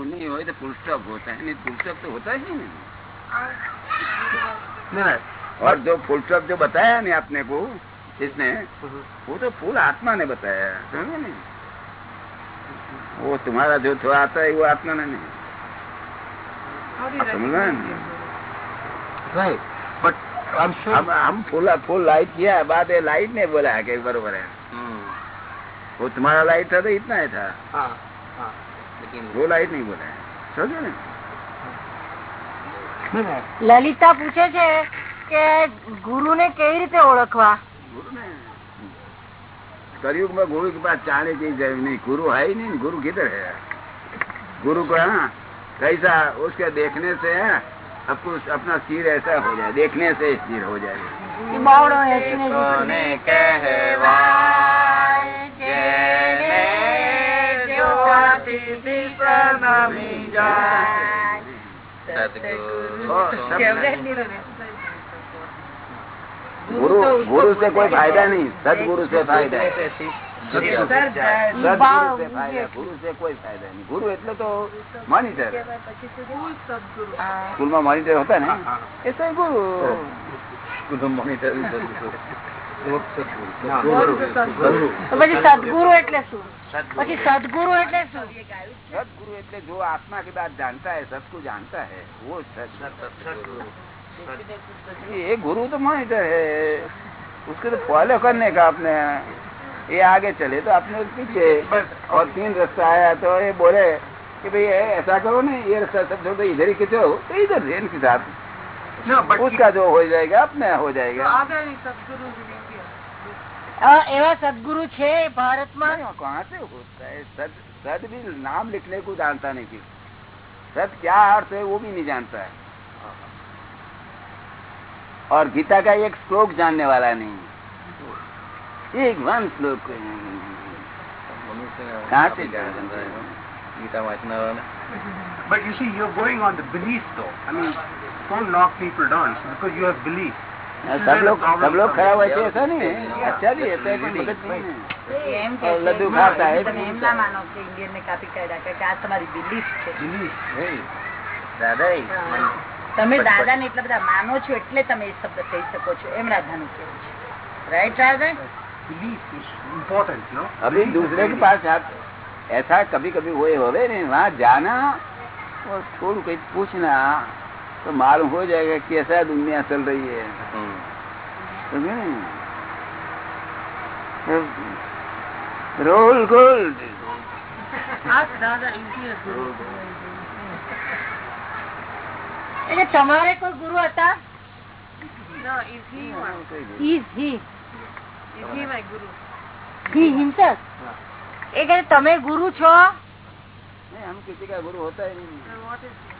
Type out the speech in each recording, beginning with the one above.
नहीं हो तो फुल स्टॉप होता है नहीं फुल स्टॉप तो होता ही नहीं। नहीं और जो फुल स्टॉप जो बताया नहीं आपने को इसने वो तो फुल आत्मा ने बताया समझे नहीं? वो तुम्हारा जो थोड़ा आता है वो आत्मा ने नहीं। समझ right but I am sure हम हम फुल फुल लाइट किया बाद लाइट ने बोला है कि बरोबर है। वो तुम्हारा लाइट था तो इतना ही था। हाँ हाँ लेकिन वो लाइट नहीं बोला है समझो ને नहीं नहीं લલિતા પૂછે છે કે ગુરુને કેવી રીતે ઓળખવા गुरु ने कलयुग में गुरु के पास चाहने की जरूरत नहीं गुरु है ही नहीं गुरु किधर है गुरु को हाँ कैसा उसके देखने से है आपको अपना सिर ऐसा हो जाए देखने से सिर हो जाए સ્વામી ગુરુ ગુરુ સે કોઈ ફાયદા નહીં. સદગુરુ સે ફાયદા. ગુરુ એટલે તો મોનિટર સ્કૂલમાં મોનિટર હતા ને? એ તો ગુરુ. સ્કૂલમાં મોનિટર પછી સદગુરુ એટલે શું પછી સદગુરુ એટલે શું सदगुरु એટલે जो आत्मा की बात जानता है सबको जानता है वो सदगुरु ये गुरु तो मॉनिटर है उसके तो फॉलो करने का अपने ये आगे चले तो अपने पीछे और तीन रास्ता आया तो ये बोले कि भाई ये ऐसा करो ना ये रास्ता सब छोड़ दो इधर ही खींचो तो इधर से इनके साथ उसका जो हो जाएगा अपने हो जाएगा આ એવા સદગુરુ છે ભારતમાં नहीं, कहाँ से होता है सद सद भी नाम लिखने को जानता नहीं कि सद क्या अर्थ है वो भी नहीं जानता है और गीता का एक श्लोक जानने वाला नहीं एक वन श्लोक कहाँ से जानता है Gita વાંચનારા But you see, you're going on the belief though. I mean, don't knock people down because you have belief. सब लोग सब लोग खराब है ऐसा नहीं है अच्छा भी है तो कोई मदद नहीं है એમ और કે लड्डू खाता है તમે એમ ના માનો કે ઇન્ડિયન ને કાપી કાઢ્યા કે આ તમારી બિલીફ છે દાદા તમે દાદા ને એટલા બધા માનો છો એટલે તમે એ શબ્દ કહી શકો છો એમ રાધાનું કેવું છે right Radha Belief is important, you know. अभी दूसरे के पास आप ऐसा कभी कभी हुए होवे नहीं वहाँ जाना और थोड़ा कहीं पूछना तो मालूम हो जाएगा कैसा दुनिया चल रही है समझे नहीं? तो रोल गोल्ड એટલે તમારે કોઈ ગુરુ હતા Is he? He himself? એ કહે તમે ગુરુ છો नहीं हम किसी का गुरु होता ही नहीं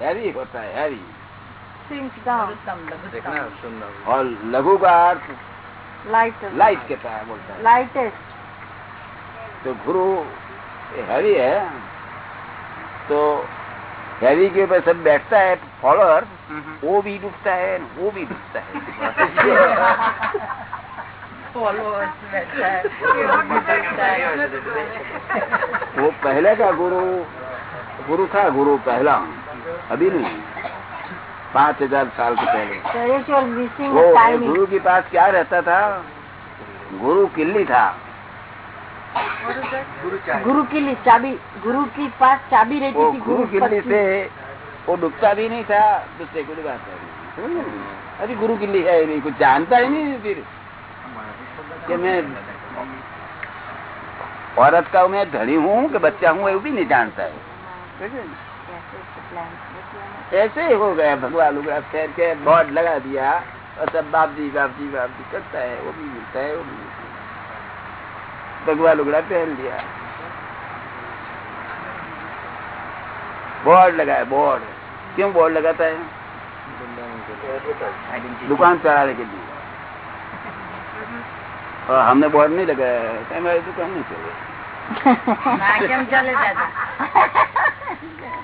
हैरी होता है हैवी और लघु का अर्थ लाइट लाइट कहता है बोलता है लाइटेस्ट तो गुरु हैवी है तो हैवी के ऊपर सब बैठता है फॉलोअर वो भी डूबता है वो भी डूबता है वो पहले का गुरु गुरु था गुरु पहला अभी नहीं। पाँच हज़ार साल के पहले। वो गुरु के पास क्या रहता था? गुरु किल्ली था। गुरु की ली- चाबी गुरु के पास चाबी रहती थी गुरु किल्ली से वो डूबता भी नहीं था दूसरे को डुबाता भी? अभी गुरु किल्ली है नहीं कुछ जानता ही नहीं फिर। कि मैं औरत का मैं धनी हूँ कि बच्चा हूँ वो भी नहीं जानता है? ऐसे ही हो गया भगवान लोग ठहर के बोर्ड लगा दिया और सब बाप जी बाप जी बाप जी करता है वो भी मिलता है वो भी मिलता है। भगवान लुगड़ा पहन दिया बोर्ड लगाया बोर्ड क्यों बोर्ड लगाता है? दुकान चलाने के लिए। और हमने बोर्ड नहीं लगाया तो हमारी दुकान नहीं चले।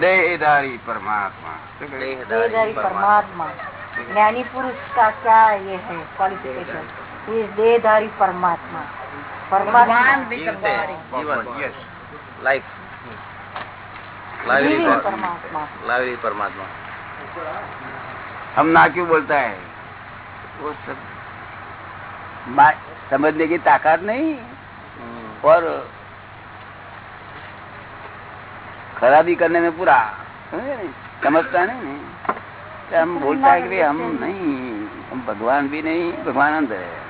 देहदारी परमात्मा। देहदारी परमात्मा। ज्ञानी पुरुष का क्या ये है क्वालिफिकेशन इज़ देहदारी परमात्मा। परमात्मा। लाइफ लाइवली परमात्मा। लाइवली परमात्मा। हम ना क्यों बोलता है? वो सब समझने की ताकत नहीं। हम्म। और खराबी करने में पूरा समझता नहीं तो हम बोलता है कि हम नहीं हम भगवान भी नहीं भगवान अंदर है।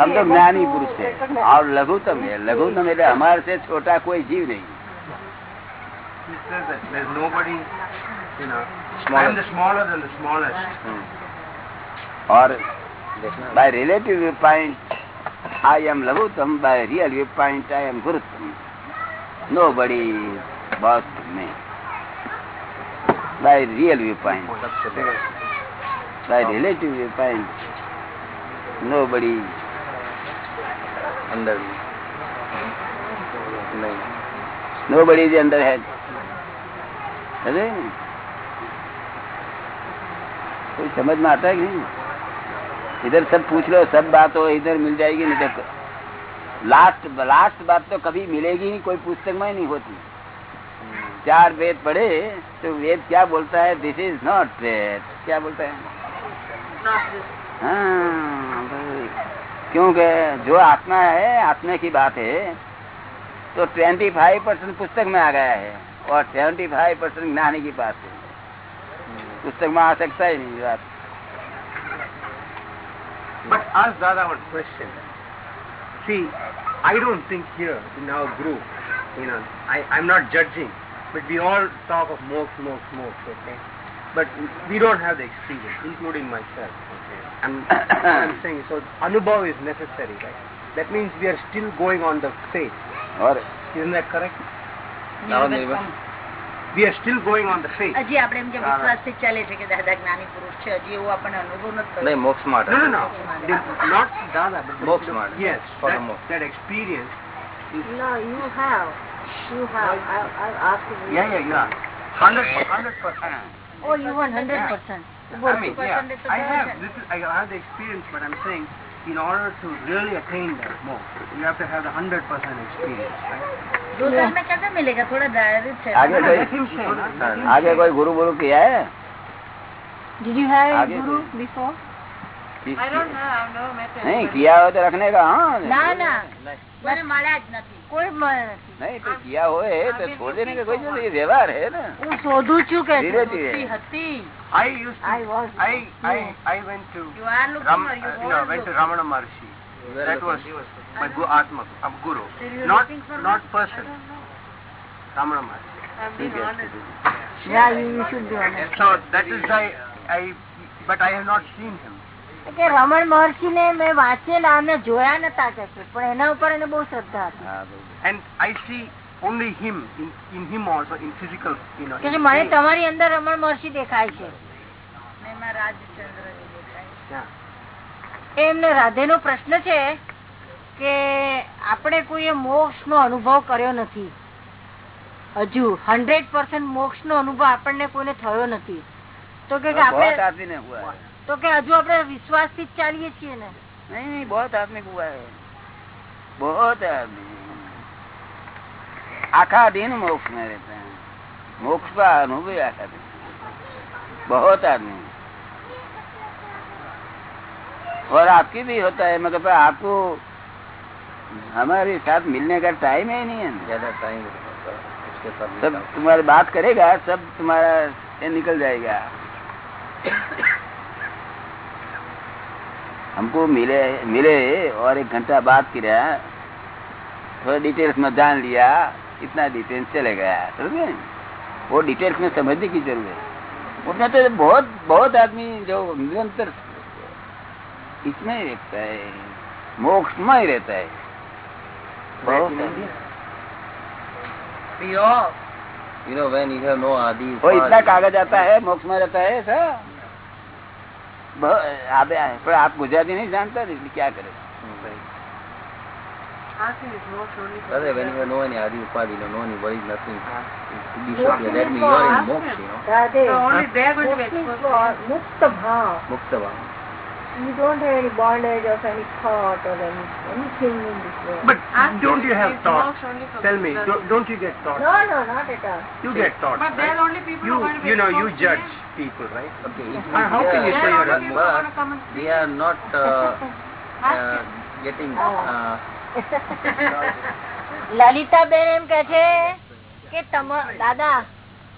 हम तो ज्ञानी पुरुष है। और लघुतम है। लघुतम है तो हमारे से छोटा कोई जीव नहीं। और by relative viewpoint, I am Lavutam, by real viewpoint, I am Gurutam. Nobody but me. By real viewpoint. By relative viewpoint, nobody under me. Nobody is under head. કોઈ સમજમાં હતા કે નહીં इधर सब पूछ लो, सब बात हो, इधर मिल जाएगी, नहीं तो लास्ट लास्ट बात तो कभी मिलेगी नहीं, कोई पुस्तक में नहीं होती। चार वेद पढ़े तो वेद क्या बोलता है दिस इज़ नॉट वेद क्या बोलता है? हाँ क्योंकि जो आत्मा है, आत्मा की बात है तो ट्वेंटी फाइव परसेंट पुस्तक में आ गया है, और सेवेंटी फाइव परसेंट ज्ञानी की बात है। पुस्तक में आ सकता ही नहीं बात। But ask Dada one question. See, I don't think here in our group, you know, I, I'm not judging, but we all talk of smoke, smoke, smoke, okay? But we don't have the experience, including myself. Okay. And I'm saying, so anubhav is necessary, right? That means we are still going on the faith. All right. Isn't that correct? Yeah, no, We are still going on the faith. હજી આપણે એમ કે વિશ્વાસ થી ચાલે છે કે દાદા જ્ઞાની પુરુષ છે હજી એવું આપણને અનુભવ નથી નહીં થયો મોક્ષ માટે No, no, no. The- Not Dada, but the- Moksha mark. Yes, For the that, moksha. that experience. No, you have. You have. I, I asked you. Yeah, yeah, yeah. Hundred, hundred percent. Oh, you want 100%. I mean, yeah, percent is I the have version. this is I have the experience, but I'm saying in order to really attain that more, you have to have the hundred percent experience. Right? दूसर में कैसे मिलेगा थोड़ा दायरे છે आगे कोई Let him say, na? आगे कोई गुरु गुरु किया है Did you have a आगे guru कोई- before? नहीं किया हो तो रखने का हाँ ના ના મને મળ્યા જ નથી કોઈ મળે નથી नहीं तो किया हो तो छोड़ देने का कोई जरूरी व्यवहार है ना હું શોધું છું કે ધીરે ધીરે હતી હતી I used to, I was. I, I, I went to You are looking Ram, or you uh, no, went to? Ramana Maharshi. Where That was my gu- Atma, uh, Guru. Not, not person. Ramana Maharshi. Yeah, you, you should be honest. So that is why I, but I have not seen him. કે રમણ મહર્ષિ ને મેં વાંચેલા અને જોયા નતા કે પણ એના ઉપર એને બહુ શ્રદ્ધા હતી and I And I see only him in, in him also in physical મને તમારી અંદર રમણ મહર્ષિ દેખાય છે. એમને રાધે નો પ્રશ્ન છે કે આપણે કોઈએ મોક્ષ નો અનુભવ કર્યો નથી. હજુ હંડ્રેડ પર્સન્ટ મોક્ષ નો અનુભવ આપણને કોઈને થયો નથી. તો કે આપણે તો કે હજુ આપણે વિશ્વાસથી ચાલીએ છીએ ને? નહીં બહુ આદમી હુઆ બહુ આદમી आखा दिन मोक्ष में रहते हैं। मोक्ष का अनुभव आखा दिन। बहुत आदमी और आपकी भी होता है मगर आपको हमारे साथ मिलने का टाइम ही नहीं है ज़्यादा टाइम सब तुम्हारी बात करेगा सब तुम्हारा ये निकल जाएगा। हमको मिले मिले और एक घंटा बात किया थोड़ा डिटेल्स में जान लिया। इतना डिटेल्स चले गया समझे? वो डिटेल्स में समझने की ज़रूरत है। उसमें तो बहुत बहुत आदमी जो निरंतर इसमें रहता है मोक्ष में ही। रहता है बहुत आदमी। Pure. You know when you have no adi. वो इतना कागज़ आता है मोक्ष में रहता है बहुत- आप गुजराती नहीं जानता इसलिए क्या करें? Brother, when you know any Adi Upadi, you know any worries, nothing. It could be should be that me, you are in moksha, you know. So only they are going to be exposed. Mukta bhav. Mukta bhava. You don't have any bondage of any thought or any, anything in this world. But don't you have thoughts? Tell me, don't you get thoughts? No, no, not at all. You get thoughts, But there are only people you, who are going to be You know, you judge people, right? Okay. Uh, how can you say you're a They are not uh, uh, getting... Uh, Lalitaben એમ કે છે કે દાદા,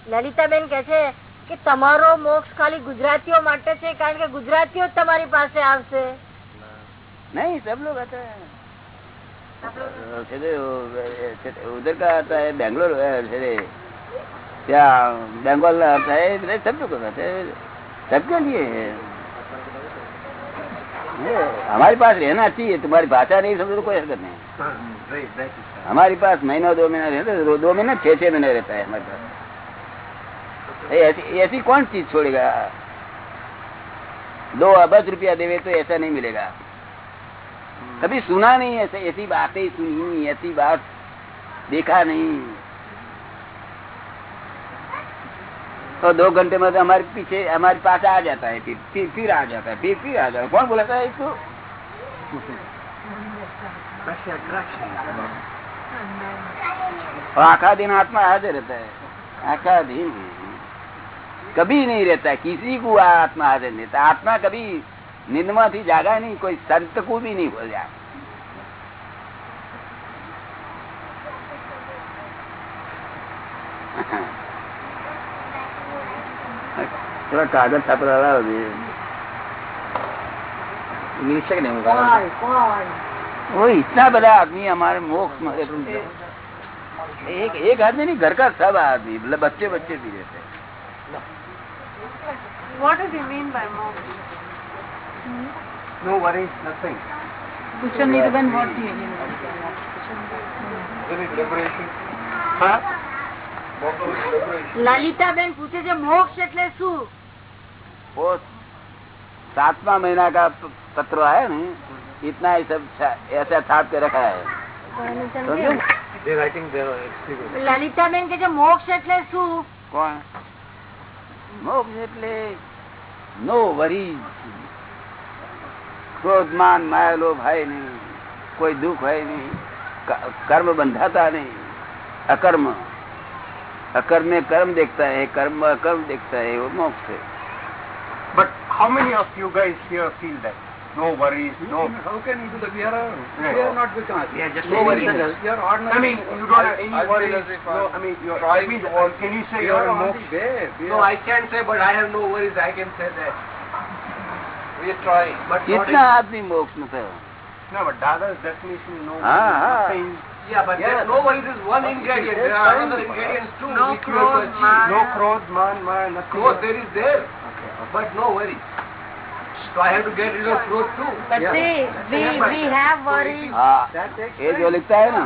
લલિતાબેન કે છે કે તમારો મોક્ષ ખાલી ગુજરાતીઓ માટે છે કારણ કે ગુજરાતીઓ તમારી પાસે આવશે. નહીં, સબ ઉધર બેંગ્લોર ત્યાં બેંગોલ હતા સબ લોગ લીએ हमारे पास रहना चाहिए तुम्हारी भाषा नहीं समझो तो कोई हरकत नहीं. हमारे पास महीना दो महीना रहता दो महीना छह छह महीने रहता है हमारे पास ऐसी ऐसी कौन चीज़ छोड़ेगा दो अबज रुपया देवे तो ऐसा नहीं मिलेगा कभी सुना नहीं ऐसे ऐसी बातें सुनी ऐसी बात देखा नहीं तो दो घंटे में तो हमारे पीछे हमारे पास आ जाता है फिर फिर फिर आ जाता है फिर फिर आ जाता है कौन बोला था इसको That's the attraction. और आखा दिन आत्मा हाजिर रहता है आखा दिन कभी नहीं रहता है किसी को आत्मा हाजिर नहीं रहता आत्मा कभी निंदमा थी जागा नहीं कोई संत को भी नहीं बोल जाए थोड़ा कागज छापा लाओ जी मिल सके नहीं होगा કોણ કોણ वो इतना बड़ा आदमी हमारे मोक्ष में एक एक आदमी नहीं घर का सब आदमी मतलब बच्चे बच्चे भी रहते हैं What does he mean by moksha? No worries, nothing. પૂછો Niruben what do you mean? Huh? Lalitaben પૂછે છે મોક્ષ એટલે શું वो सातवां महीना का प- पत्र आया ना इतना ही सब छा- ऐसा छाप के रखा है समझो They're writing their experience. Lalitaben કે છે મોક્ષ એટલે શું કોણ મોક્ષ એટલે નો વરી ક્રોધ માન માયા લોભ है नहीं कोई दुख है नहीं क- कर्म बंधाता नहीं अकर्म अकर्म में कर्म देखता है कर्म में अकर्म देखता है वो मोक्ष है But how many of you guys here feel that? No worries, no. How can you do that? We are, a, Yeah. we are not because. Yeah, just no saying worries. because- We are ordinary. I mean, you don't have any I feel worries. as if No, I'm I mean, you're, trying I mean, to work. can you say We you're are a on moksha? the way. We No, are, I can't say, but I have no worries. I can say that. we are trying. But not कितना in- आदमी मोक्ष में था no, but Dada's definition, no Ah, worries, ah. nothing. Yeah, but Yeah. there, no worries is one ingredient. There are other ingredients too No which you have to clothes, achieve. man. No crowd, man, man, nothing. Growth there is there, But no worry. So I have to get rid of fruit too. But yeah. see, we we have worries. हाँ ये जो लिखता है ना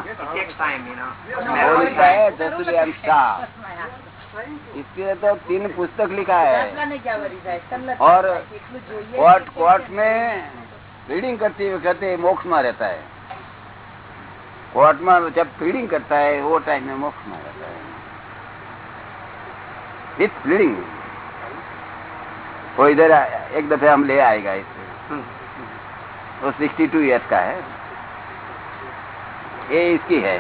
वो लिखता है जसरी एम शाह इसलिए तो तीन पुस्तक लिखा है और कोर्ट कोर्ट में फीडिंग करते हुए कहते मोक्ष में रहता है. कोर्ट में जब फीडिंग करता है वो टाइम में मोक्ष में रहता है। विथ फीडिंग वो इधर आ- एक दफे हम ले आएगा इसे वो सिक्सटी टू ईयर्स का है ये इसकी है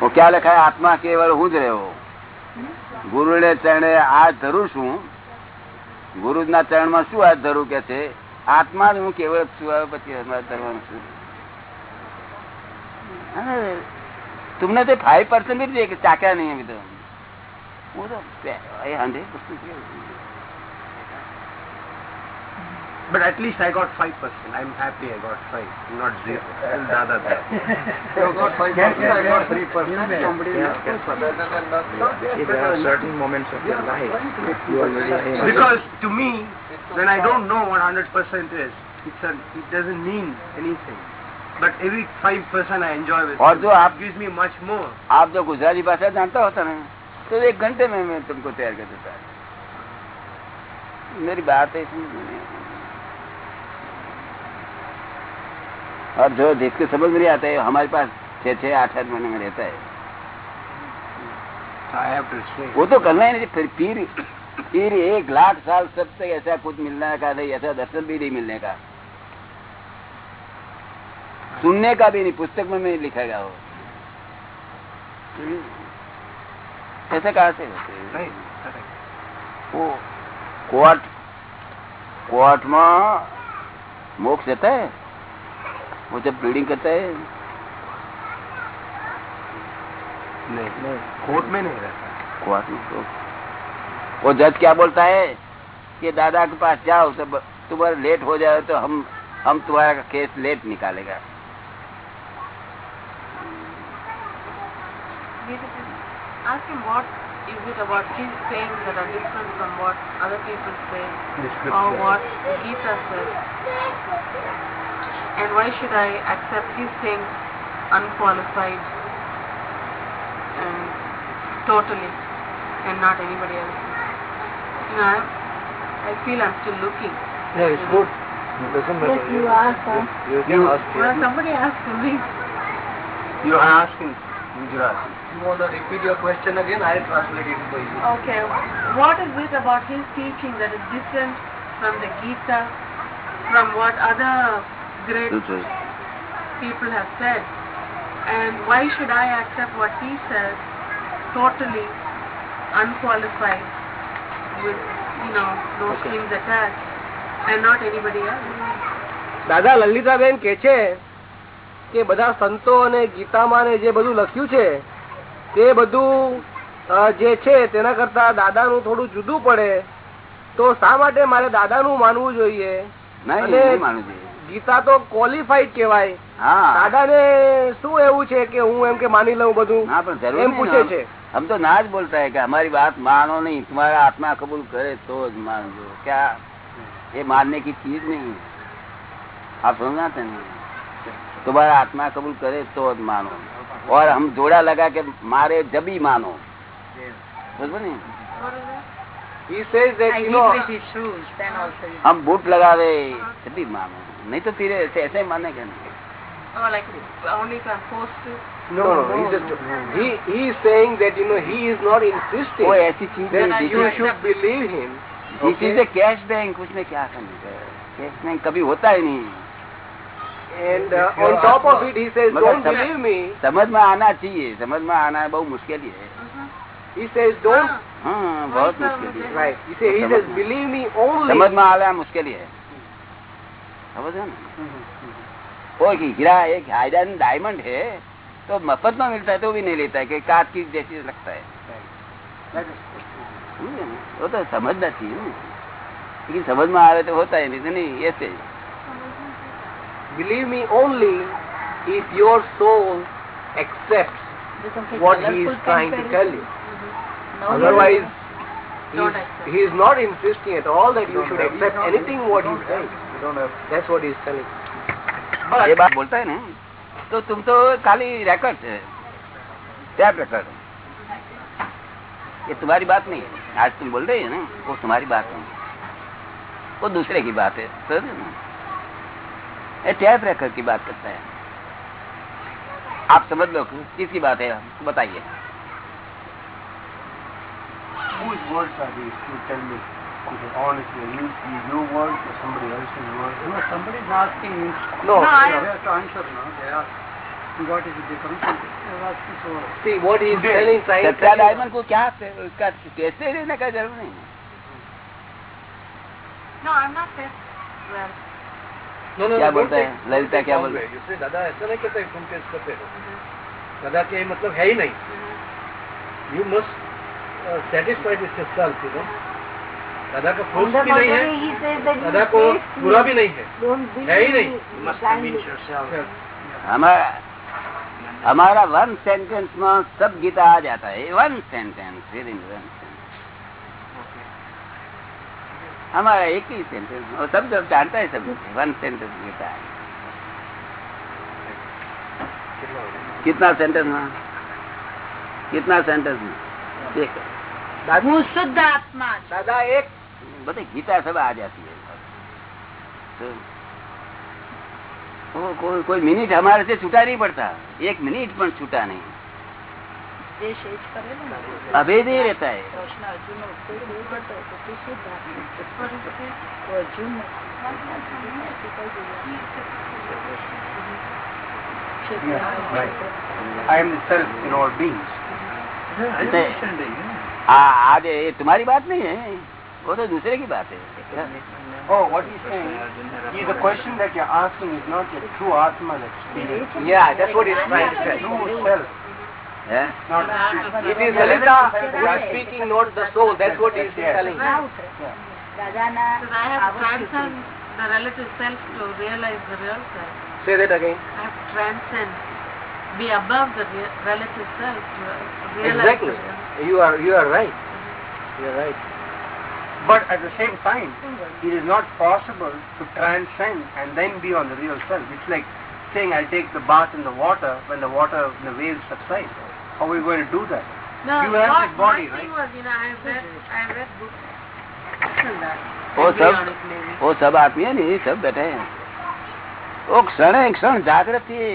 वो क्या लिखा है आत्मा केवल હું જ રહ્યો ગુરુને ચરણે આ ધરું છું ગુરુના ચરણમાં શું હાથ ધરું કે છે આત્મા જ હું કેવળ જ છું હવે પછી હાથ ધરવાનું છું અને तुमने तो फाइव परसेंट भी देख चाका नहीं अभी तो वो तो hundred percent But at least I got 5%. I'm happy I got 5, not 0. Tell Dada that. You got 5%, I got 3%. Somebody Yeah. else got Better than nothing. See, there are certain moments of your life you are very high. Because to me, when I don't know what 100% is, it's a, it doesn't mean anything. But every 5% I enjoy with और जो आप it gives me much more. आप जो गुजराती भाषा जानता होता ना तो एक घंटे में मैं तुमको तैयार कर देता मेरी बात है इसमें। और जो जिसके समझ में नहीं आता है हमारे पास छह छह आठ आठ महीने में रहता है. वो तो करना ही नहीं फिर फिर फिर एक लाख साल सब तक ऐसा कुछ मिलने का नहीं ऐसा दर्शन भी नहीं मिलने का। सुनने का भी नहीं पुस्तक में नहीं लिखेगा वो ऐसे कहा से. वो कोर्ट कोर्ट में मोक्ष देता है। वो जब ब्लीडिंग करता है। नहीं नहीं कोर्ट में नहीं रहता। कोर्ट में तो वो जज क्या बोलता है? कि दादा के पास जाओ तो ब- तुम्हारा लेट हो जाए तो हम हम तुम्हारा केस लेट निकालेगा। Ask him what is it about his sayings that are different from what other people say or what the Gita says. And why should I accept his sayings unqualified and totally and not anybody else's? You know, I'm, I feel I'm still looking. Yeah, it's good. It doesn't matter. Yes, you ask, huh? You can ask Well, somebody asked me. You are asking Gujarati. You want to repeat your question again? I'll translate it for you. Okay, what is it about his teaching that is different from the Gita, from what other great શું છે? people have said? And why should I accept what he says totally unqualified with, you know, no strings attached and not anybody else? દાદા લલિતાબેન કે છે કે બધા સંતો અને ગીતામાં જે બધું લખ્યું છે તે બધું જે છે તેના કરતા દાદાનું થોડું જુદું પડે તો શા માટે મારે દાદાનું માનવું જોઈએ? ગીતા તો ક્વોલિફાઈડ કેવાય દાદા શું એવું છે કે હું એમ કે માની લઉં બધું? એમ પૂછે છે. આમ તો ના જ બોલતા કે અમારી વાત માનો નહીં. તમારા આત્મા કબૂલ કરે તો જ માનજો. ક્યાં એ માનને કી ચીજ નહીં. આપ સમજાતે નહીં तुम्हारा आत्मा कबूल करे तो मानो। और हम जोड़ा लगा के मारे जब ही मानो। हम बूट लगा रहे जब ही मानो। नहीं तो तीर ऐसे ऐसे ही माने क्या? कैश बैंक उसमें क्या समझ कैश बैंक कभी होता ही नहीं। And uh, on top of it, he says, मगर don't सब- believe me. समझ में आना चाहिए समझ में आना बहुत मुश्किल ही है। He says, don't. हाँ। बहुत मुश्किल है Right. He says, he says, believe me only. समझ में आना मुश्किल समझ में वो एक हीरा एक आयरन डायमंड है तो मफत में मिलता है तो भी नहीं लेता है कि काट की जैसी लगता है। ना? वो तो समझना चाहिए लेकिन समझ में आवे तो होता है नहीं तो नहीं ऐसे Believe me only if your soul accepts become what he is trying to tell you. Otherwise, Don't he's, accept. he is not insisting at all that you should accept anything what he says. You don't have That's what he is telling. ये बात बोलता है ना तो तुम तो खाली record है टैप रिकॉर्ड ये तुम्हारी बात नहीं है आज तुम बोल रही है ना वो तुम्हारी बात नहीं वो दूसरे की बात है समझे ना ये टैप रेकर की बात करता है। आप समझ लो किसकी बात है बताइए। कैसे no, क्या बोलते हैं? ललिता क्या बोलते say, दादा ऐसा नहीं कहते तुम टेस्ट करते हो। दादा के मतलब है ही नहीं। You must satisfy with yourself you know Dada का फोर्स भी नहीं है दादा को बुरा भी नहीं है। है ही नहीं। हमारा हमारा वन सेंटेंस में सब गीता आ जाता है। वन सेंटेंस विद इन हमारा एक ही सेंटेंस और सब सब जानता है सब वन सेंटेंस गीता है कितना सेंटेंस में कितना सेंटेंस में एक હું શુદ્ધ આત્મા છું. દાદા એક बता गीता सब आ जाती है तो वो कोई कोई मिनट हमारे से छूटा नहीं पड़ता अभेद ही रहता है आज ये तुम्हारी बात नहीं है Oh, what he's saying is the question that you're asking is not your true Atman experience. Yeah, that's what he's trying to say. True self. Yeah? It is Lalita who is speaking, not the soul. That's what he is telling. I have transcend the relative self to realize the real self. Say that again. I have transcend, be above the relative self to realize. Exactly. You are you are right. You are right. But at the same time, it is not possible to transcend and then be on the real self. It's like saying I take the bath in the water when the water, the waves subside. How are we going to do that? No, you have this body, right? Was, you know, I have read, books. वो सब वो सब आती है नहीं सब बैठे हैं। वो क्षण है क्षण जागृत है।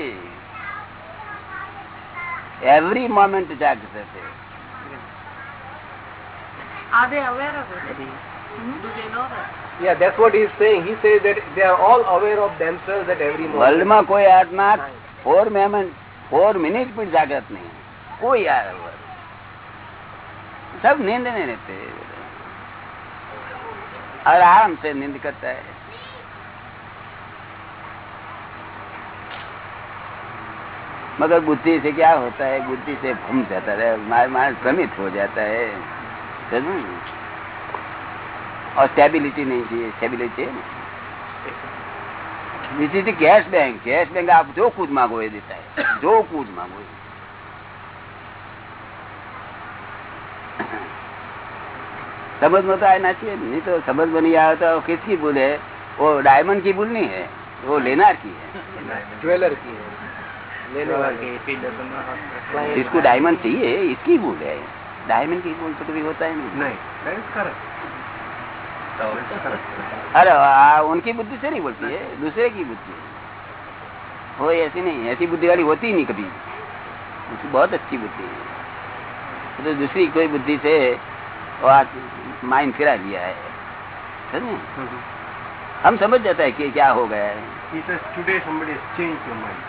एवरी मोमेंट जागृत है। या that's what he is saying he says that they are all aware of themselves that every moment world में कोई आठ ना मोमेंट फोर मिनट भी जागृत नहीं कोई यार सब नींद नहीं रहते और आराम से नींद करता है। मगर बुद्धि से क्या होता है? बुद्धि से घूम जाता है, मार मार भ्रमित हो जाता है? और स्टेबिलिटी नहीं चाहिए स्टेबिलिटी है। कैश बैंक कैश बैंक आप जो कुछ मांगो ये देता है। जो कुछ मांगो समझ में तो आना चाहिए नहीं तो समझ में नहीं आया तो किसकी भूल है? वो डायमंड की भूल नहीं है वो लेनार की है। ज्वेलर की है। इसको डायमंड चाहिए इसकी भूल है। डायमंड की भूल तो कभी होता है नहीं. अरे आ, उनकी बुद्धि से नहीं बोलती है दूसरे की बुद्धि वो ऐसी नहीं ऐसी बुद्धि वाली होती ही नहीं कभी। उसकी बहुत अच्छी बुद्धि है। तो दूसरी कोई बुद्धि से वो माइंड फिरा लिया है समझे हम समझ जाता है कि क्या हो गया है He says today somebody has changed your mind.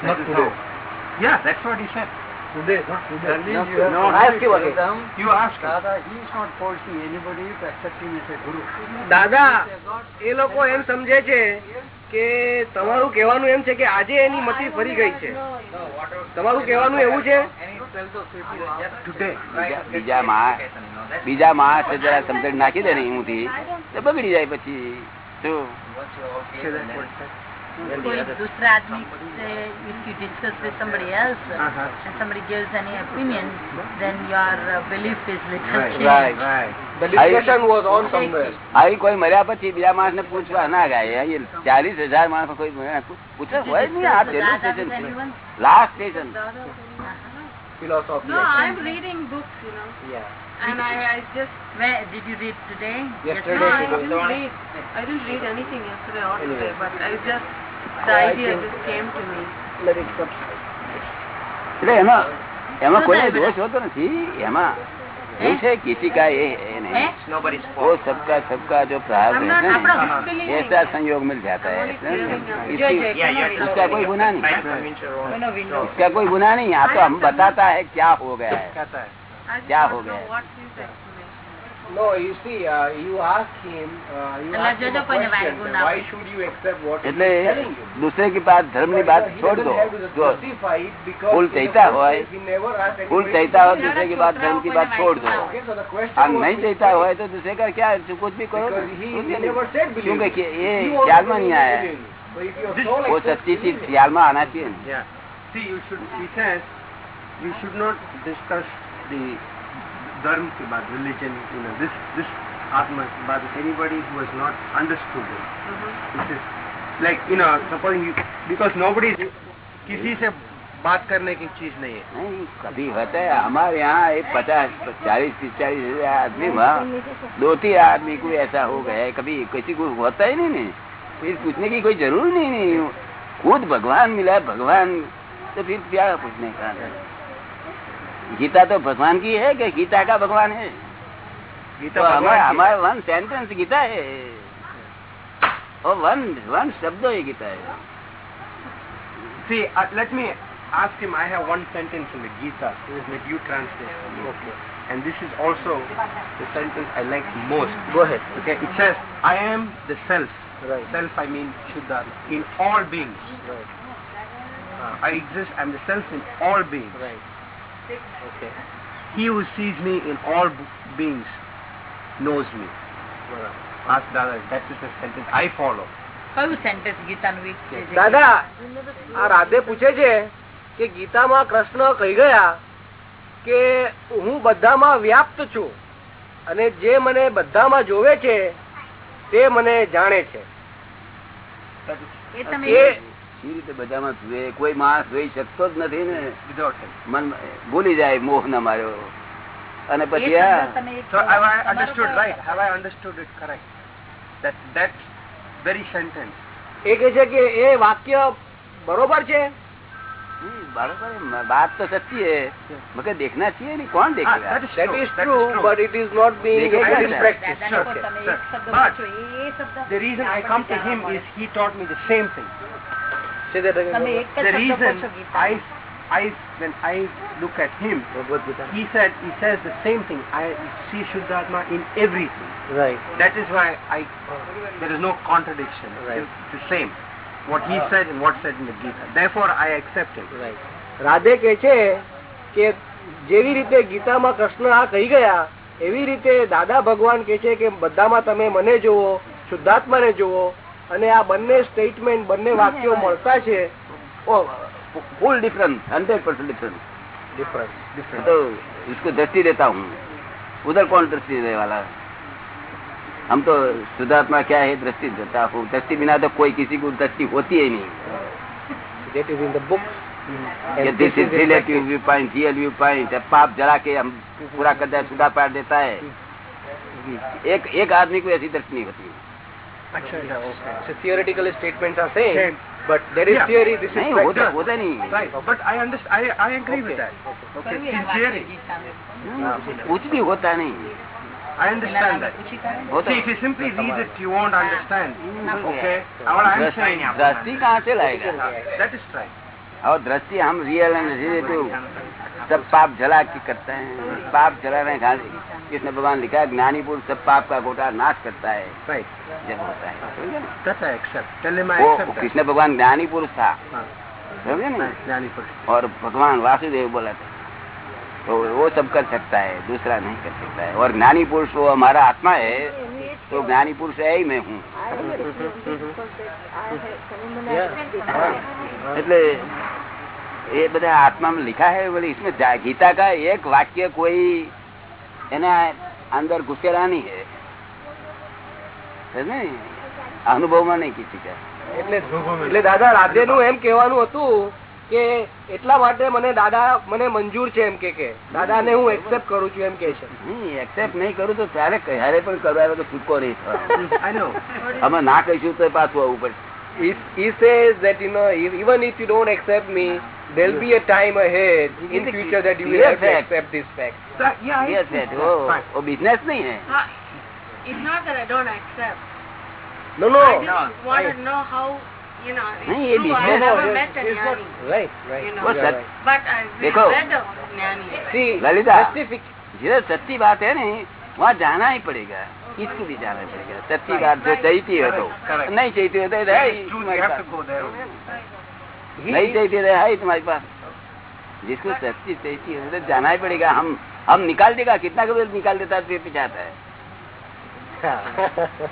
Not That is today. how- Yeah, that's what he said. Today, not today. Not today. No, ask him again. You ask him. Dada, he is not forcing anybody to accept him as a guru. દાદા એ લોકો એમ સમજે છે કે તમારું કહેવાનું એમ છે કે આજે એની મતિ ફરી ગઈ છે. તમારું કહેવાનું એવું છે? બીજા- બીજા માણસ બીજા માણસ જરા સમજણ નાખી દે ને એમથી તો બગડી જાય પછી. શું? કોઈ દૂસરા આદમી से if you discuss with somebody else Uh-huh. and somebody gives any opinion then your uh, belief is little Right, changed. right. The discussion was on somewhere. આવી કોઈ મર્યા પછી બીજા માણસ ને પૂછવા ના ગાય ચાલીસ હજાર માણસ કોઈ પૂછે Did you હોય નહીં આ discuss છેલ્લું Dada with station anyone? Last station Philosophy. No, I'm reading books, you know, Yeah. and I, I just Where did you read today? Yesterday. no, I she didn't was- read. I didn't read anything yesterday or Anyway. today, but I just the I idea think- just came to me. Let it subside. એટલે એમાં એમાં શું કોઈ થાય દોષ હોતો નથી એમાં એવું છે કિસી का ये है नहीं Eh? It's nobody's वो fault. सबका सबका जो प्रार्थ I'm है not- ना, I'm not disbelieving. ऐसा संयोग मिल जाता I'm है only clearing up. જો, इसकी- જો, Yeah, you're કોનો उसका कोई गुनाह नहीं trying to convince your own કોનો window? self. इसका कोई गुनाह नहीं यहाँ तो हम बताता है क्या हो गया है कहता है I just क्या want हो to know गया? what એટલે is telling you? दूसरे की बात धर्म की बात He छोड़ doesn't दो have to जो justify it because fool in the Chaita first હોય, place he never asked fool anybody चाहता हो to दूसरे की बात धर्म की बात छोड़ दो Okay, so the question और was नहीं which चाहता way? हो तो दूसरे का क्या है, कुछ भी करो Because he, कुछ he नहीं। never said believe. क्योंकि कि ये You also ख्याल में नहीं believe आया in it. So if your soul वो accepts सच्ची चीज it, ख्याल में आना चाहिए ना। Yeah. See, you should, he says, we should not discuss the baat, religion, you know, this, this atma ki baat with anybody who has not understood it. This is like, you know, supposing you, because nobody, किसी से बात करने की चीज़ नहीं है नहीं कभी होता है हमारे यहाँ एक पचास चालीस चालीस हज़ार आदमी वहाँ दो तीन आदमी को ऐसा हो गया है कभी किसी को होता ही नहीं नहीं फिर पूछने की कोई ज़रूर नहीं नहीं खुद भगवान मिला भगवान तो फिर क्या पूछने का गीता तो भगवान की है कि गीता का भगवान है गीता तो भगवान हमारा की हमारा वन सेंटेंस गीता है और वन वन शब्द ही गीता है See, uh, let me ask him. I have one sentence in the Gita that you translate for me. Okay. And this is also the sentence I like most. Go ahead. Okay. It says, "I am the self." Right. Self, I mean Shuddha, in all beings. Right. Uh, I exist. I'm the self in all beings. Right. Okay. He who sees me in all beings knows me. દાદા આ રાધે પૂછે છે કે ગીતામાં કૃષ્ણ કહી ગયા કે હું બધામાં વ્યાપ્ત છું અને જે મને બધામાં જોવે છે તે મને જાણે છે રીતે બધામાં જુએ કોઈ માણસ જોઈ શકતો જ નથી ને. મન ભૂલી જાય મોહ ના માર્યો અને પછી એ કે છે કે એ વાક્ય બરોબર છે? વાત તો સચ્ચી હે દેખના છીએ ને? કોણ દેખેગા that is I come same thing The reason I આપણને come to him જાણવા is મળે. he taught me the same thing. Say that again. તમે એક જ The શબ્દ reason પૂછો Gita I, I, when I look at him, he said, he says the same thing. I see Shuddhatma in everything. Right. That is why I, there is no contradiction. Right. It's the same. What he said and what said in the Gita. Therefore, I accept it. Right. Radhe કે છે કે જેવી રીતે ગીતામાં કૃષ્ણ આ કહી ગયા એવી રીતે દાદા ભગવાન કે છે કે બધામાં તમે મને જોવો શુદ્ધાત્માને જોવો અને આ બંને સ્ટેટમેન્ટ બંને વાક્યો મળતા છે full difference hundred percent difference difference तो इसको दृष्टि देता हूँ उधर कौन दृष्टि देने वाला हम तो शुद्धात्मा क्या है दृष्टि देता हूँ दृष्टि बिना तो कोई किसी को दृष्टि होती ही नहीं that is in the book ये this is relative view point real view point पाप जला के हम पूरा कर दे सुधा पार देता है एक एक आदमी को ऐसी दृष्टि नहीं होती अच्छा okay. So theoretical statements are same, same. but there is yeah. theory. This is practice. होता, होता नहीं. Right. But I understand. I I agree okay. with that. Okay. okay. In theory. कुछ भी होता नहीं. I understand that. See, if you simply read it, you won't understand. Okay. What I'm saying. दृष्टि कहाँ से लाएगा? That is right. और दृष्टि हम रियल एंड रिलेटिव सब पाप जला के करते हैं पाप जलाने का कृष्ण भगवान लिखा है ज्ञानी पुरुष सब पाप का गोटा नाश करता है Right. जब होता है समझे ना? That I accept. Tell him I वो accept that. कृष्ण भगवान ज्ञानी पुरुष था हाँ. समझे ना Jnani Purush. और भगवान वासुदेव बोला था तो वो सब कर सकता है दूसरा नहीं कर सकता है और ज्ञानी पुरुष वो हमारा आत्मा है तो ज्ञानी पुरुष है ही मैं हूँ એટલે એ બધા આત્મામાં लिखा है बोले इसमें जा- गीता का एक वाक्य कोई एना अंदर घुसेरा नहीं है समझे? अनुभव में नहीं किसी का એટલે એટલે દાદા રાધેનું એમ કહેવાનું હતું કે એટલા માટે મને દાદા મને મંજૂર છે એમ કે કે દાદાને હું એક્સેપ્ટ કરું છું એમ કે છે નહીં એક્સેપ્ટ નહીં કરું તો ત્યારે ક્યારે પણ કરવા તો છૂટકો નહીં થવાનો. I know. અમે ના કહીશું તો પાછું આવવું પડશે If he says that you know if, even if you don't accept me there'll be a time ahead in It's a future that you will clear have to fact. accept this fact So, yeah, I Yes, accept yes. that. वो Fine. वो business नहीं है Uh, it's not that I don't accept. no no I just want to know how, you know, it's नहीं, ये true. I business- never no, met a it's not- Jnani. right right You know. वो you are such right. But I we देखो। read of Jnani. see Lalita specific ये सच्ची बात है नहीं वहाँ जाना ही पड़ेगा इसको भी जाना पड़ेगा सच्ची बात जो चाहिए हो तो Correct. नहीं चाहिए हो तो नहीं चाहिए है तुम्हारे पास? जिसको सच्ची चाहिए तो जाना ही पड़ेगा। हम हम निकाल देगा कितना कभी निकाल देता है है।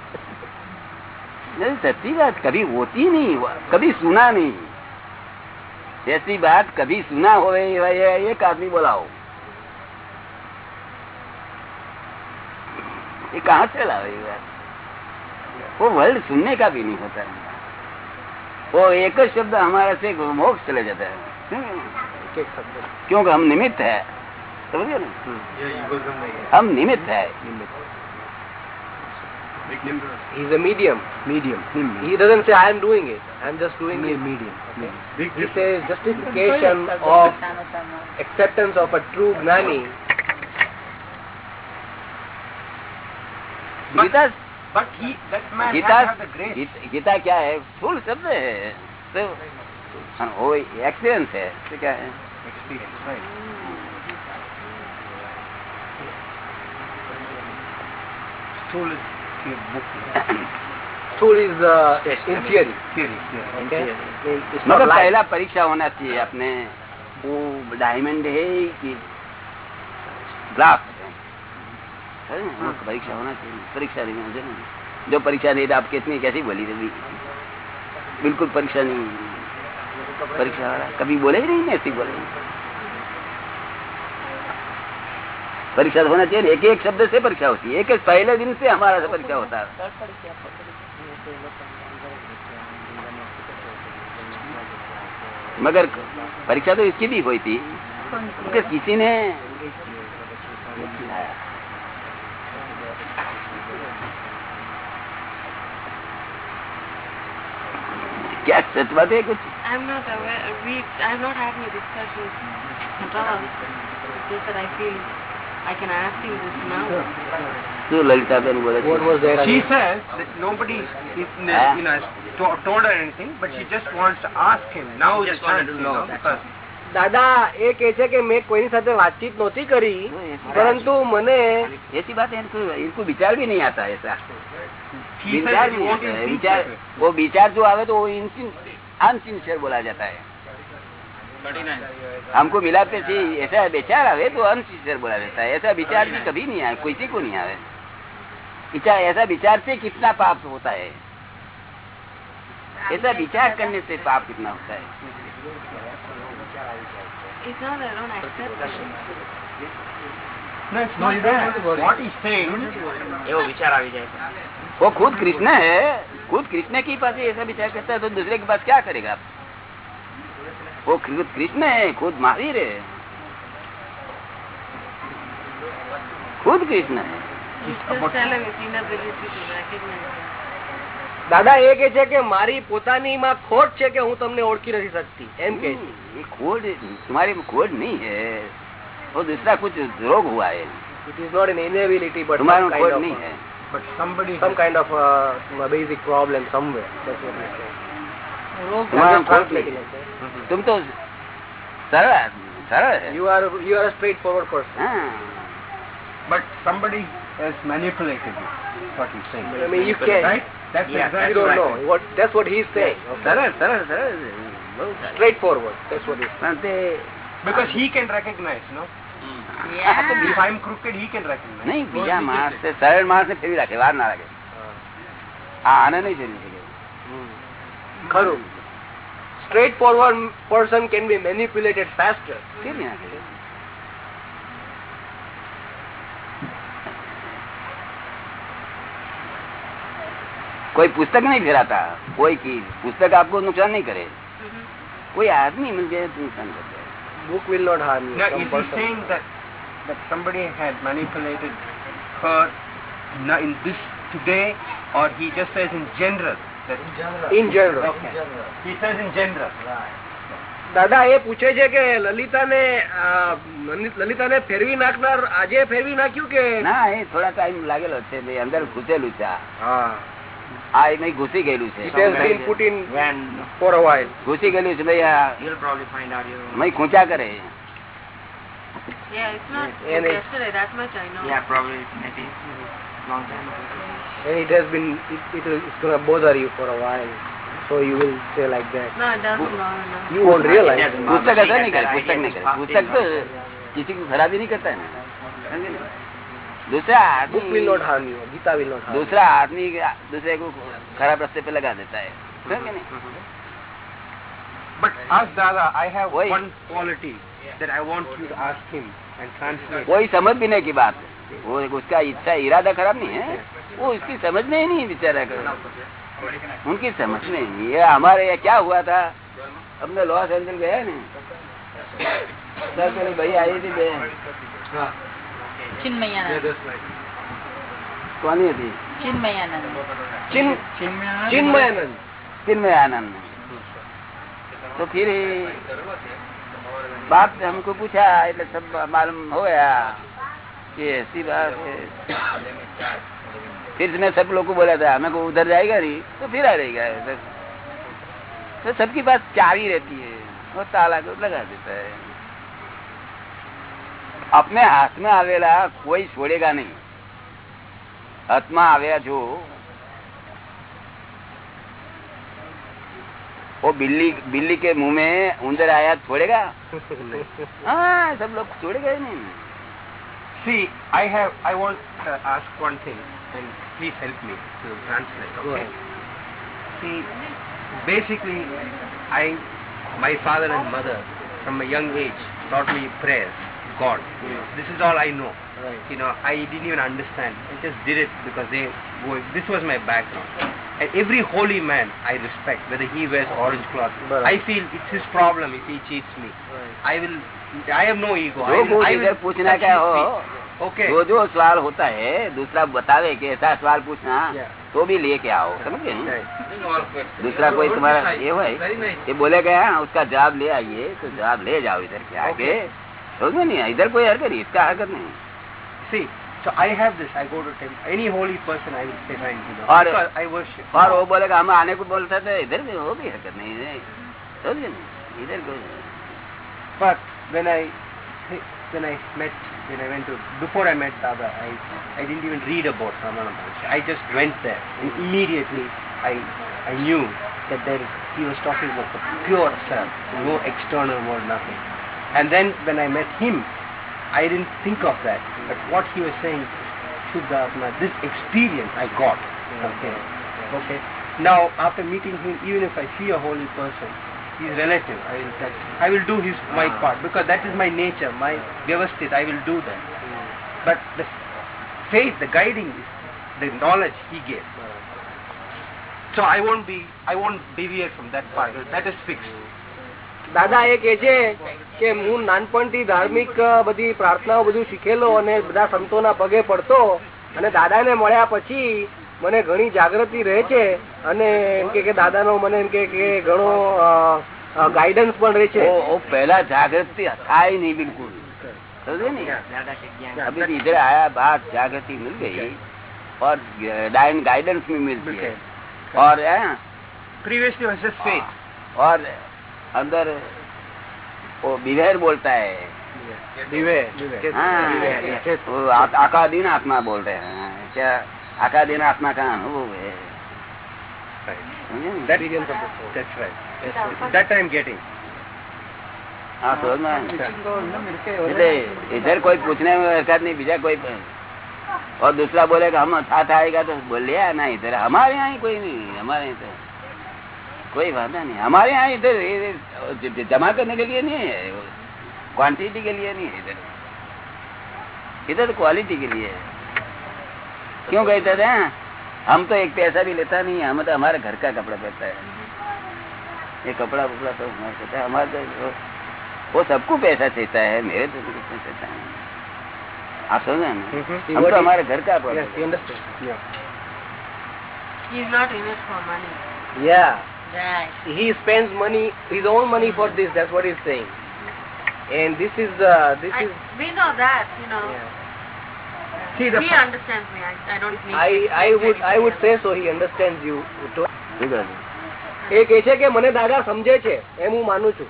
नहीं सच्ची बात कभी होती नहीं कभी सुना नहीं। ऐसी बात कभी सुना हो एक आदमी बोलाओ ये कहाँ से लाओ ये बात? वो वर्ल्ड सुनने का भी नहीं होता है। वो एक ही शब्द हमारा से मोक्ष चले जाता है हम्म। क्योंकि हम निमित्त है समझे ना हम निमित्त है He's a medium. Medium. He doesn't say I am doing it. I am just doing it. Medium. He says justification of acceptance of a true gnani. Gita Gita. गीत- क्या है फुल शब्द है तो हाँ, वो एक्सपीरियंस है तो क्या है uh, मतलब. पहला परीक्षा होना चाहिए अपने वो डायमंड है कि ग्लास परीक्षा होना चाहिए, परीक्षा नहीं होना चाहिए। जो परीक्षा नहीं आप कितनी कैसी बोली रही बिल्कुल परीक्षा नहीं परीक्षा वाला कभी बोले ही नहीं, ऐसी बोले परीक्षा तो होना चाहिए, एक एक शब्द से परीक्षा होती है। एक एक पहले दिन से हमारा परीक्षा होता है। मगर परीक्षा तो इसकी भी हुई थी। किसी ने Yes, that's what they I'm not aware. We, I'm not having a discussion at all. It's just that I feel I can ask him this now. શું લલિતાબેન બોલે છે she says that nobody you know has told her anything but she just wants to ask him. Now she just wanted to know. because દાદા એ કે છે કે મેં કોઈની સાથે વાતચીત નહોતી કરી પરંતુ મને ऐसी बात है इनको इनको विचार भी नहीं आता ऐसा he says विचार he नहीं won't आता है even think विचार that way. वो विचार जो आवे तो वो अनसिंसियर बोला जाता है हमको मिला पे से ऐसा विचार आवे तो अनसिंसियर बोला जाता है ऐसा विचार भी कभी नहीं आए किसी को नहीं आवे विचार ऐसा विचार से कितना पाप होता है ऐसा विचार करने से पाप कितना होता है It's not that I don't accept it. No, it's not that. What he's saying, वो खुद कृष्ण है। खुद कृष्ण के पास ऐसा विचार करता है तो दूसरे के पास क्या करेगा? आप वो खुद कृष्ण है खुद महावीर है। खुद कृष्ण है। દાદા એ કે છે કે મારી પોતાની માં ખોટ છે કે હું તમને ઓળખી નથી શકતી એમ કે છે ये खोड तुम्हारी में खोड नहीं है वो दूसरा कुछ रोग हुआ है it is not an inability but तुम्हारे સમ में કાઇન્ડ खोड ઓફ नहीं है but somebody some kind of uh, basic problem somewhere. That's what he's saying. तुम्हारा I'm में just खोड translating नहीं it. है। तुम तो सरल आदमी सरल है You are you are a straightforward person. हाँ but somebody has manipulated you. That's what he's saying. I mean, That's yeah, exactly. You don't right. know. What, that's what he's saying. Yeah. Okay. Sarah, Sarah, Sarah. Straightforward. That's what he's saying. They, Because he can recognize, no? નહીં બીજા માણસ સરળ માણસ ને ફેરવી રાખે વાર ના લાગે હા આને નહીં ફેરવી શકે ખરું straightforward person can be manipulated faster ફેરવી નાખે કોઈ પુસ્તક નહીં ફેરાતા કોઈ કી પુસ્તક આપકો નુકસાન નહીં કરે કોઈ આદમી મને નુકસાન કરે book will not harm you. No, is he saying that that somebody had manipulated her not in this today, or he just says in general? That in general. In general. Okay. In general. He says in general. Right. દાદા એ પૂછે છે કે લલિતાને લલિતાને ફેરવી નાખનાર આજે ફેરવી નાખ્યું કે ના એ થોડા ટાઈમ લાગેલો છે અંદર ઘૂસેલું છે હા આ એમાં ઘૂસી ગયેલું છે It has been put in for a while. ઘૂસી ગયેલું છે ભાઈ આ મય ખૂંચા કરે Yeah, it's not And since it- yesterday, that much I know. Yeah, probably maybe long time ago. And it has been, it, it will, it's gonna bother you for a while. So you will say like that. No, it doesn't bother me. You won't realize. Yes, it. पुस्तक ऐसा नहीं करे Idea पुस्तक नहीं is करे passing पुस्तक तो on. किसी को खराबी नहीं करता है ना समझे ना? दूसरा आदमी harm दूसरा आदमी दूसरे को खराब रास्ते पे लगा देता है? But ask Dada, I have Why? one quality that I want you to ask him and translate. कोई समझ भी नहीं की बात। है। वो उसका इच्छा इरादा खराब नहीं है। वो इसकी समझ में ही नहीं बेचारा कर उनकी समझ में ही नहीं। ये हमारे यहाँ क्या हुआ था? हमने लॉस एंजल गया ना सर पहले भाई आई थी बहन ચિન્મયાનંદ કોની હતી ચિન્મયાનંદ Chin, Chinmayanand. चिन्मय आनंद तो फिर बात हमको पूछा એટલે सब मालूम हो गया कि ऐसी बात है फिर मैं सब लोग को बोला था हमें को उधर जाएगा नहीं तो फिर आ रहेगा इधर तो सबकी बात चारी रहती है वो ताला को लगा देता है अपने हाथ में आवेला कोई छोड़ेगा नहीं હાથમાં આવ્યા જો वो बिल्ली बिल्ली के मुंह में उंदर आया छोड़ेगा हाँ सब लोग छोड़ेगा ही नहीं See, I have, I want to ask one thing, and please help me to translate. Go Okay. ahead. See, basically, I, my father and mother, from a young age, taught me prayers, God. Yeah. This is all I know. Right. You know, I didn't even understand. I just did it because they, were- this was my background. And every holy man I respect, whether he wears orange cloth. Right. I feel it's his problem if he cheats me. Right. I will, I have no ego. I will, I will पूछना क्या हो Okay. जो जो सवाल होता है दूसरा बतावे कि ऐसा सवाल पूछना Yeah. तो भी लेके आओ समझ गए दूसरा कोई तुम्हारा ये हो ये बोले गया उसका जवाब ले आइए तो जवाब ले जाओ इधर के आगे समझ नहीं इधर कोई हरकत नहीं इसका हरकत नहीं See, so I have this. I go to temple. Any holy person, I will say fine. You know, और- because I worship. और वो बोलेगा हम आने को बोलते थे इधर भी वो भी हरकत नहीं है समझे ना? इधर कोई But when I when I met when I went to before I met Dada, I I didn't even read about Ramana Maharshi. I just went there and immediately I I knew that there is, he was talking about the pure self, no external world, nothing. And then when I met him, I didn't think of that. But what he was saying, Shuddha Atma, this experience I got Okay. Okay. Now after meeting him, even if I see a holy person, he's relative. I will touch. I will do his my ah. part because that is my nature, my vyavasthit. I will do that. But the faith, the guiding, is the knowledge he gave. So I won't be, I won't deviate from that part. That is fixed. દાદા એ કે છે કે હું નાનપણથી ધાર્મિક અ, બધી પ્રાર્થનાઓ બધું શીખેલો અને બધા સંતોના પગે પડતો અને દાદાને મળ્યા પછી મને ઘણી જાગૃતિ રહે છે અને એમ કે કે દાદાનો મને એમ કે કે ઘણો ગાઈડન્સ પણ રહે છે वो, वो पहला जागृति था ही नहीं बिल्कुल समझे नहीं अभी भी इधर आया बात जागृति मिल गई और डाइन गाइडेंस भी मिलती है और हैं, Previously was just faith. और अंदर वो बिवेर बोलता है। हाँ, आका आत्मा बोल रहे हैं। क्या आका आत्मा का अनुभव है? हाँ, तो इधर कोई पूछने में हरकत नहीं बीजा कोई और दूसरा बोलेगा हम साथ आएगा तो बोलिए ना इधर। हमारे यहाँ ही कोई नहीं हमारे यहाँ तो। कोई वादा नहीं। हमारे यहाँ इधर जमा करने के लिए नहीं है क्वांटिटी के लिए नहीं है इधर। इधर तो क्वालिटी के लिए है। क्यों कहते थे हाँ? हम तो एक पैसा भी लेता नहीं है हम तो हमारे घर का कपड़ा पहनता है। ये कपड़ा वपड़ा सब हमारा कहता है हमारा तो वो- वो सबको पैसा देता है मेरे तो कुछ देता है। आप समझे ना? Mhm. हम तो हमारे घर का money. Yeah. Right. He spends money, his own money for this. That's what he's saying. And this is uh, this I, is we know that, you know. yeah. See the he understands me. I, I don't need I I would I would say so. He understands you. એ કે છે કે મને દાદા સમજે છે એમ હું માનું છું.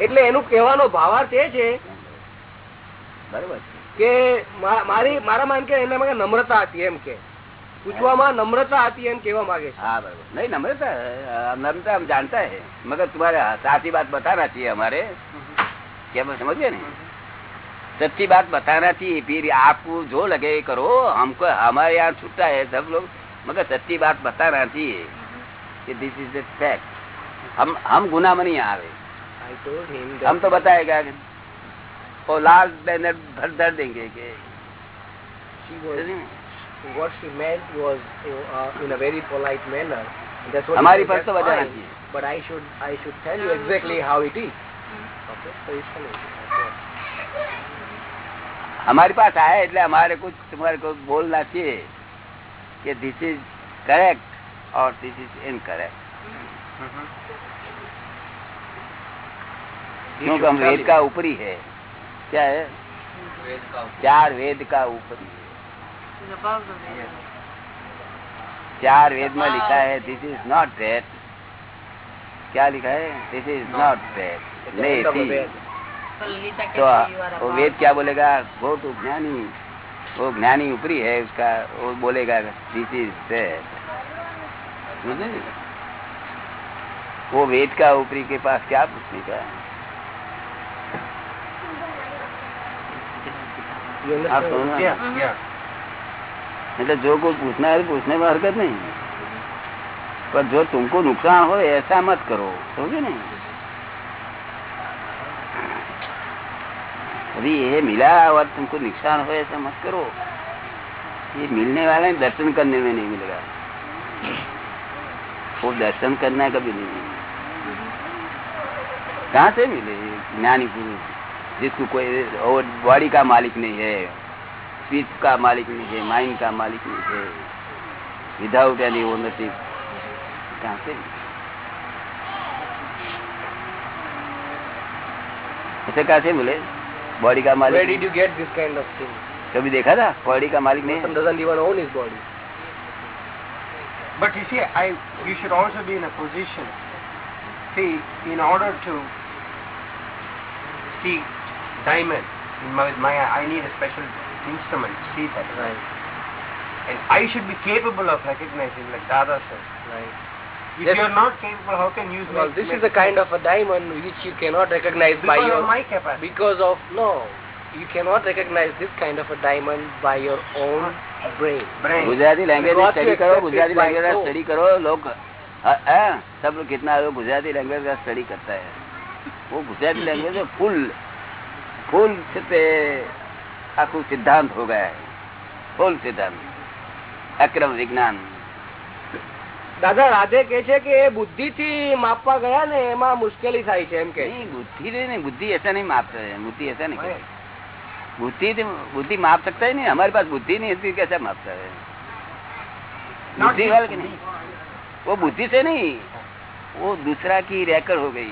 એટલે એનું કહેવાનો ભાવાર્થ એ છે કે મારી મારા માન કે એના એનામાં નમ્રતા હતી એમ કે પૂછવામાં નમ્રતા હતી એમ કેવા માંગે છે हाँ बराबर नहीं नम्रता है, नम्रता हम जानता है मगर तुम्हारे साची बात बताना चाहिए हमारे क्या मैं समझ गए नहीं सच्ची बात बताना चाहिए फिर आपको जो लगे करो हमको हमारे यहाँ छुट्टा है सब लोग मगर सच्ची बात बताना चाहिए कि दिस इज द फैक्ट हम हम गुना में नहीं आवे I told him हम तो बताएगा और लाल बैनर भर धर देंगे कि she was, what she meant was uh, in a very polite manner. That's what हमारी he said, पर तो that's बजाना fine, चाहिए But I should I should tell you exactly how it is. Okay, so it's fine. हमारे पास आए એટલે हमारे कुछ तुम्हारे को बोलना चाहिए कि दिस इज करेक्ट और दिस इज इनकरेक्ट क्योंकि हम वेद का ऊपरी है क्या है चार वेद का ऊपरी है चार वेद में लिखा है दिस इज़ नॉट दैट क्या लिखा है? This is not of the bed. तो वो वेद क्या बोलेगा? वो तो ज्ञानी वो ज्ञानी ऊपरी है उसका। वो बोलेगा दिस इज़ दैट समझे? वो वेद का ऊपरी के पास क्या पूछने का है? आप? समझ रहे हैं? Yeah, yeah. એટલે जो कोई पूछना है तो पूछने में हरकत नहीं पर जो तुमको नुकसान हो ऐसा मत करो समझे नहीं अभी ये मिला और तुमको नुकसान हो ऐसा मत करो ये मिलने वाला है, दर्शन करने में नहीं मिलेगा वो दर्शन करना कभी नहीं मिलेगा कहाँ से मिले ज्ञानी पुरुष जिसको कोई और बॉडी का मालिक नहीं है स्पीच का मालिक नहीं है माइंड का मालिक नहीं है विदाउट एनी ओनरशिप कहाँ से ऐसे कैसे बोले बॉडी का Where मालिक did you get this kind of thing? कभी देखा था बॉडी का मालिक नहीं Person है doesn't even own his body. But you see, I you should also be in a position. See, in order to see diamond in my, with my eye, I need a special instrument to see that. Right. And I should be capable of recognizing, like Dada says. Right. If Yes. you are not capable, how can you Well, make, this make is a kind of a diamond which you cannot recognize by because your of my capacity. because of no. You cannot recognize this kind of a diamond by your own brain. brain. Gujarati language Because study you करो accept it Gujarati by language का soul. Study करो लोग हाँ, हाँ, सब लोग कितना लोग गुजराती लैंग्वेज का स्टडी करता है वो गुजराती लैंग्वेज में फुल फुल से ते આખું સિદ્ધાંત હો ગયા है ફૂલ સિદ્ધાંત અક્રમ વિજ્ઞાન દાદા રાધે કે છે કે એ બુદ્ધિ થી માપવા ગયા ને એમાં મુશ્કેલી થાય છે એમ કે नहीं बुद्धि नहीं नहीं बुद्धि ऐसा नहीं मापता है बुद्धि ऐसा नहीं करती बुद्धि तो- बुद्धि माप सकता है नहीं हमारे पास बुद्धि नहीं होती कैसे मापता है बुद्धि वाले की नहीं वो बुद्धि से नहीं वो दूसरा की रैकर हो गई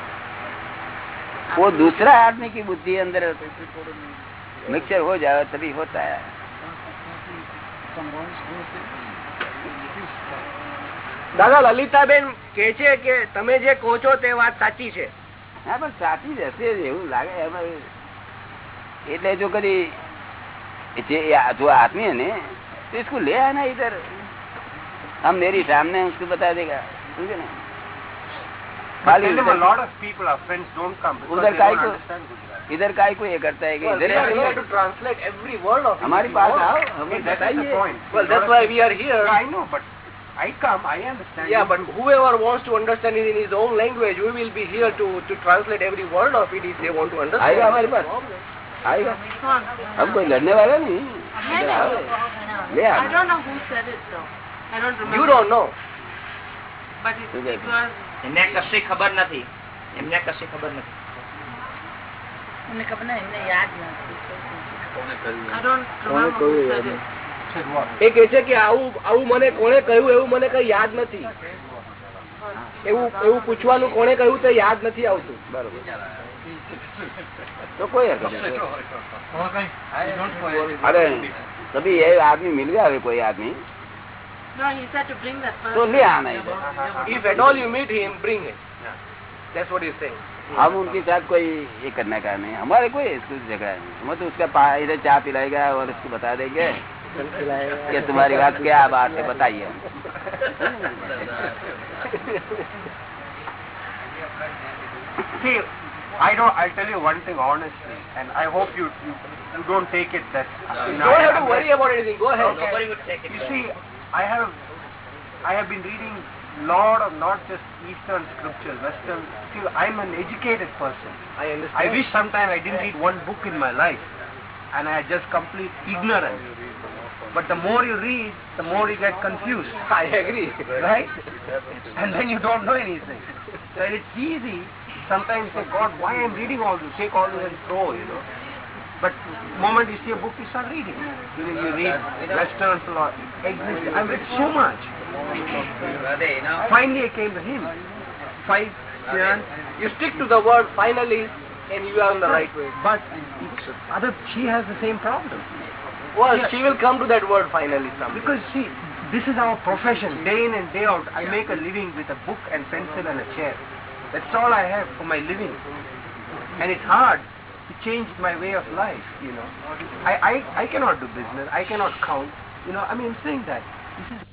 वो दूसरा आदमी की बुद्धि अंदर मिक्सचर हो जाए तभी होता है દાદા લલિતાબેન કે છે કે તમે જે કહો છો તે વાત સાચી છે હા પણ સાચી જ હશે જ એવું લાગે એમાં એટલે જો કદી જે આ- जो आदमी है ना तो इसको ले आना इधर हम मेरी सामने उसको बता देगा समझे ना खाली Tell them a उधर- lot of people, our friends, don't come because उधर they काय don't को understand Gujarati. इधर काय को ये करता है कि Well, इधर we are here आके to translate every word of it. हमारे पास आओ Hey, हमें that is the बताइए point. Well, A that's lot why of we are here. Yeah, I know, but I come, I understand. Yeah, You but whoever wants to understand it in his own language, we will be here to, to translate every word of it if they want to understand. आएगा हमारे पास आएगा Come on. हम कोई लड़ने वाला नहीं इधर आओ ले I आओ don't know who said it though. I don't remember. You don't know. but it, Okay. it was એમને કશી ખબર નથી. એમને કશી ખબર નથી. યાદ નથી. એવું એવું પૂછવાનું કોને કહ્યું તે યાદ નથી આવતું. બરોબર. તો કોઈ અરે આદમી મિલ ગયા કોઈ આદમી No, he said to bring that तो person. ले आना इधर If at all you meet him, bring him. That's what he's saying. हम उनके साथ कोई ये करने का नहीं हमारे कोई इसको झगड़ा नहीं हम तो उसका इधर चाय पिलाएगा और उसको बता देंगे कि तुम्हारी बात क्या बात है बताइए See, I don't. I'll tell you one thing honestly, and I hope you you, you don't take it that. You know, Don't have to worry about anything. Go ahead. You see, I have I have been reading lot of not just Eastern scriptures, Western. See, I'm an educated person. I understand. I wish sometime I didn't read one book in my life, and I had just complete ignorance. But the more you read, the more you get confused, I agree. right? And then you don't know anything. So it's easy. Sometimes say, God, why I'm reading all this? Take all this and throw, you know. But moment you see a book, you start reading. You, you read Western philosophy. I've read so much. Finally, I came to him. Five years. You stick to the word finally, and you are on the right way. But other, she has the same problem. Well, Yeah. she will come to that word finally someday. Because see, this is our profession. Day in and day out, I make a living with a book and pencil and a chair. That's all I have for my living. And it's hard to change my way of life, you know. I, I, I cannot do business. I cannot count. You know, I mean, I'm saying that. This is